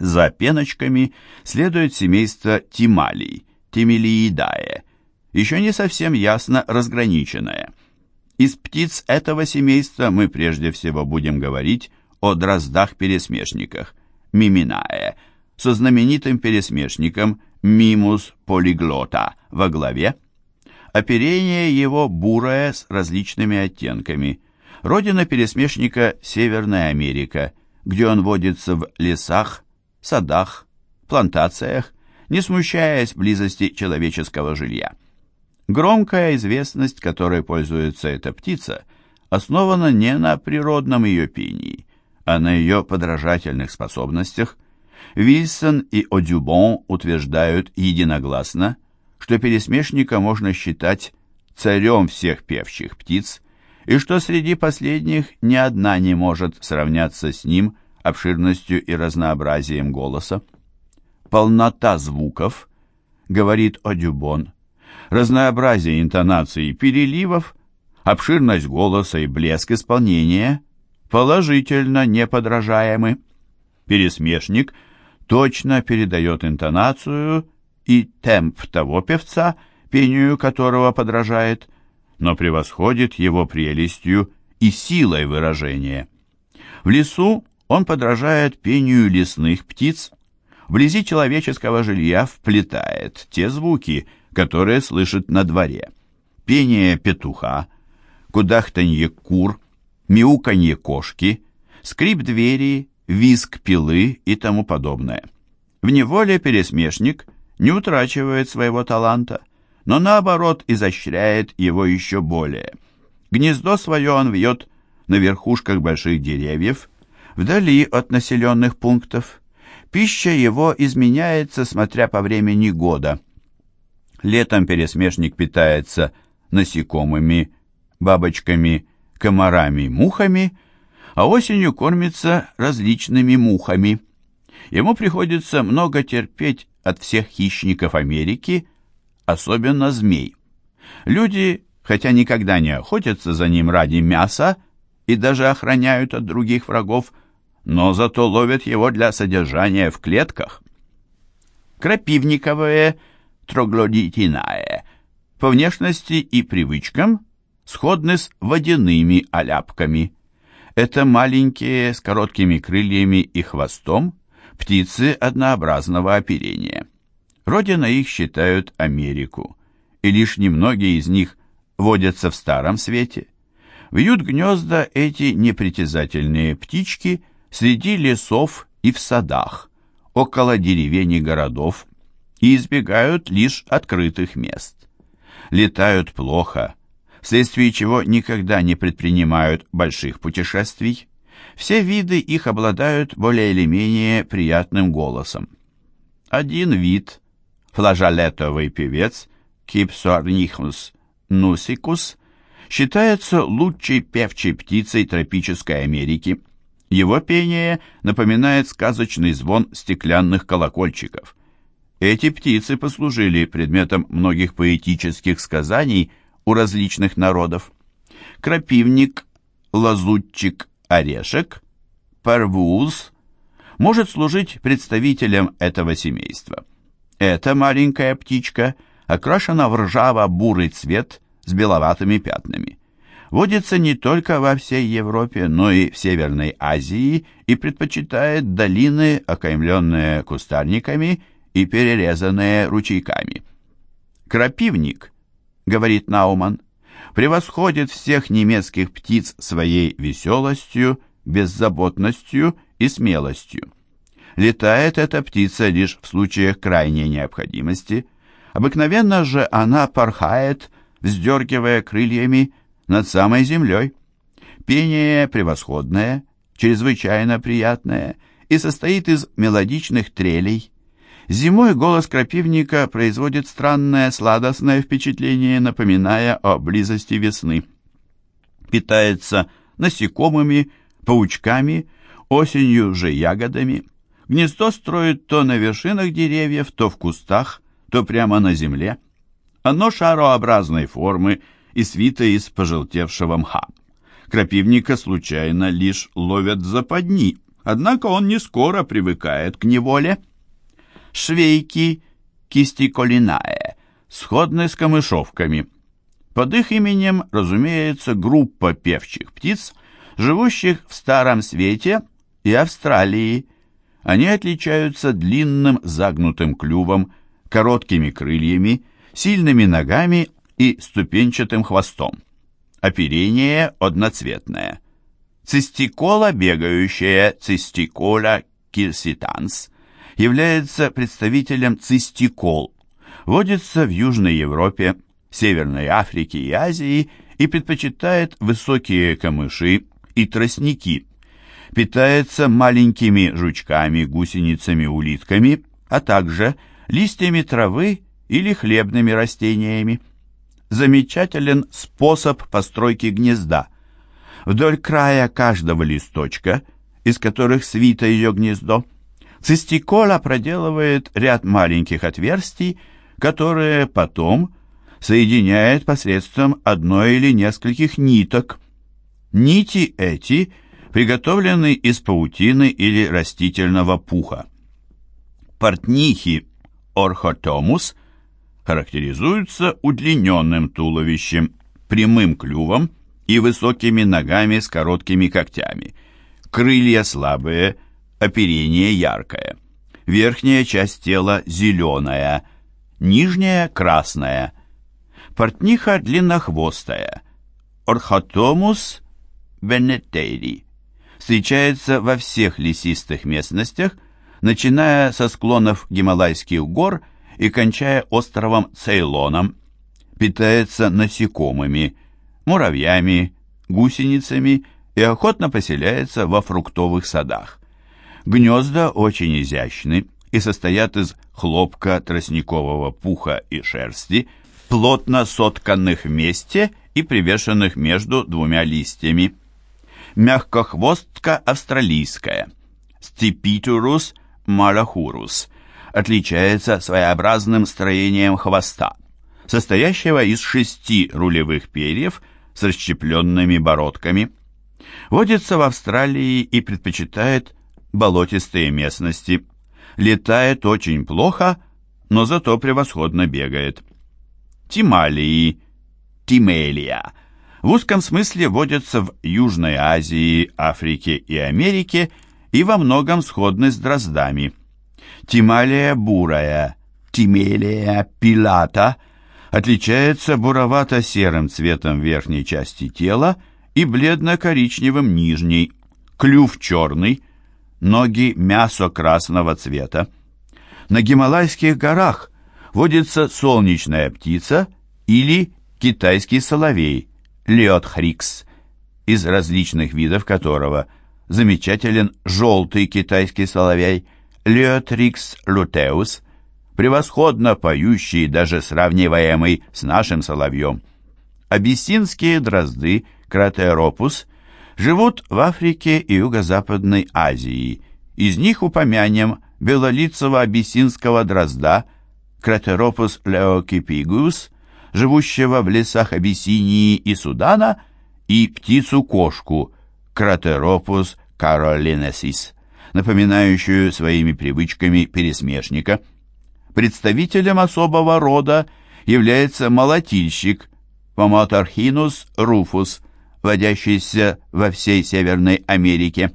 За пеночками следует семейство тималий, тимилиидае, еще не совсем ясно разграниченное. Из птиц этого семейства мы прежде всего будем говорить о дроздах-пересмешниках, миминае, со знаменитым пересмешником мимус полиглота во главе. Оперение его бурое с различными оттенками. Родина пересмешника – Северная Америка, где он водится в лесах, садах, плантациях, не смущаясь близости человеческого жилья. Громкая известность, которой пользуется эта птица, основана не на природном ее пении, а на ее подражательных способностях. Вильсон и Одюбон утверждают единогласно, что пересмешника можно считать царем всех певчих птиц, и что среди последних ни одна не может сравняться с ним обширностью и разнообразием голоса. Полнота звуков, говорит Одюбон, разнообразие интонаций и переливов, обширность голоса и блеск исполнения положительно неподражаемы. Пересмешник точно передает интонацию и темп того певца, пению которого подражает, но превосходит его прелестью и силой выражения. В лесу он подражает пению лесных птиц, вблизи человеческого жилья вплетает те звуки, которые слышит на дворе. Пение петуха, кудахтанье кур, мяуканье кошки, скрип двери, визг пилы и тому подобное. В неволе пересмешник не утрачивает своего таланта, но наоборот изощряет его еще более. Гнездо свое он вьет на верхушках больших деревьев, вдали от населенных пунктов. Пища его изменяется, смотря по времени года. Летом пересмешник питается насекомыми, бабочками, комарами, мухами, а осенью кормится различными мухами. Ему приходится много терпеть от всех хищников Америки, особенно змей. Люди, хотя никогда не охотятся за ним ради мяса и даже охраняют от других врагов, но зато ловят его для содержания в клетках. Крапивниковые троглодитинае по внешности и привычкам сходны с водяными оляпками. Это маленькие с короткими крыльями и хвостом птицы однообразного оперения. Родина их считают Америку, и лишь немногие из них водятся в Старом Свете. Вьют гнезда эти непритязательные птички среди лесов и в садах, около деревень и городов, и избегают лишь открытых мест. Летают плохо, вследствие чего никогда не предпринимают больших путешествий. Все виды их обладают более или менее приятным голосом. Один вид, флажолетовый певец, Кипсорнихус нусикус, считается лучшей певчей птицей тропической Америки – его пение напоминает сказочный звон стеклянных колокольчиков. Эти птицы послужили предметом многих поэтических сказаний у различных народов. Крапивник, лазутчик, орешек, парвуз может служить представителем этого семейства. Эта маленькая птичка окрашена в ржаво-бурый цвет с беловатыми пятнами водится не только во всей Европе, но и в Северной Азии и предпочитает долины, окаймленные кустарниками и перерезанные ручейками. «Крапивник», — говорит Науман, — «превосходит всех немецких птиц своей веселостью, беззаботностью и смелостью. Летает эта птица лишь в случаях крайней необходимости. Обыкновенно же она порхает, вздергивая крыльями, над самой землей. Пение превосходное, чрезвычайно приятное и состоит из мелодичных трелей. Зимой голос крапивника производит странное сладостное впечатление, напоминая о близости весны. Питается насекомыми, паучками, осенью же ягодами. Гнездо строит то на вершинах деревьев, то в кустах, то прямо на земле. Оно шарообразной формы и свита из пожелтевшего мха. Крапивника случайно лишь ловят западни, однако он не скоро привыкает к неволе. Швейки кистиколинае сходны с камышовками. Под их именем, разумеется, группа певчих птиц, живущих в Старом Свете и Австралии. Они отличаются длинным загнутым клювом, короткими крыльями, сильными ногами и ступенчатым хвостом. Оперение одноцветное. Цистикола бегающая, цистикола кирситанс, является представителем цистикол. Водится в Южной Европе, Северной Африке и Азии и предпочитает высокие камыши и тростники. Питается маленькими жучками, гусеницами, улитками, а также листьями травы или хлебными растениями. Замечателен способ постройки гнезда. Вдоль края каждого листочка, из которых свито ее гнездо, цистикола проделывает ряд маленьких отверстий, которые потом соединяет посредством одной или нескольких ниток. Нити эти приготовлены из паутины или растительного пуха. Портнихи орхотомус характеризуются удлиненным туловищем, прямым клювом и высокими ногами с короткими когтями. Крылья слабые, оперение яркое. Верхняя часть тела зеленая, нижняя красная. Портниха длиннохвостая. Орхотомус венетери. Встречается во всех лесистых местностях, начиная со склонов Гималайских гор и кончая островом Цейлоном. Питается насекомыми, муравьями, гусеницами и охотно поселяется во фруктовых садах. Гнезда очень изящны и состоят из хлопка, тростникового пуха и шерсти, плотно сотканных вместе и привешенных между двумя листьями. Мягкохвостка австралийская, Степитурус малахурус, отличается своеобразным строением хвоста, состоящего из шести рулевых перьев с расщепленными бородками. Водится в Австралии и предпочитает болотистые местности. Летает очень плохо, но зато превосходно бегает. Тималии, Тимелия, в узком смысле водятся в Южной Азии, Африке и Америке и во многом сходны с дроздами. Тималия бурая, Тимелия пилата отличается буровато-серым цветом верхней части тела и бледно-коричневым нижней, клюв черный, ноги мясо-красного цвета. На Гималайских горах водится солнечная птица или китайский соловей, леотхрикс, из различных видов которого замечателен желтый китайский соловей, леотрикс лутеус, превосходно поющий, даже сравниваемый с нашим соловьем. Абиссинские дрозды, кратеропус, живут в Африке и Юго-Западной Азии. Из них упомянем белолицего абиссинского дрозда, кратеропус леокипигус, живущего в лесах Абиссинии и Судана, и птицу-кошку, кратеропус каролинесис, напоминающую своими привычками пересмешника. Представителем особого рода является молотильщик, Поматархинус руфус, водящийся во всей Северной Америке.